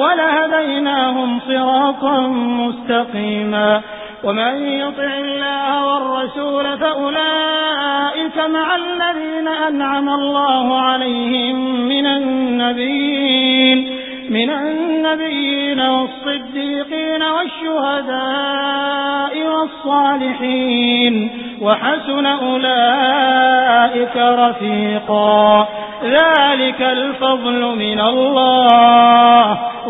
ولهديناهم صراطا مستقيما. ومن يطع الله والرسول فأولئك مع الذين أنعم الله عليهم من النبيين من النبيين والصديقين والشهداء والصالحين. وحسن أولئك رفيقا. ذلك الفضل من الله.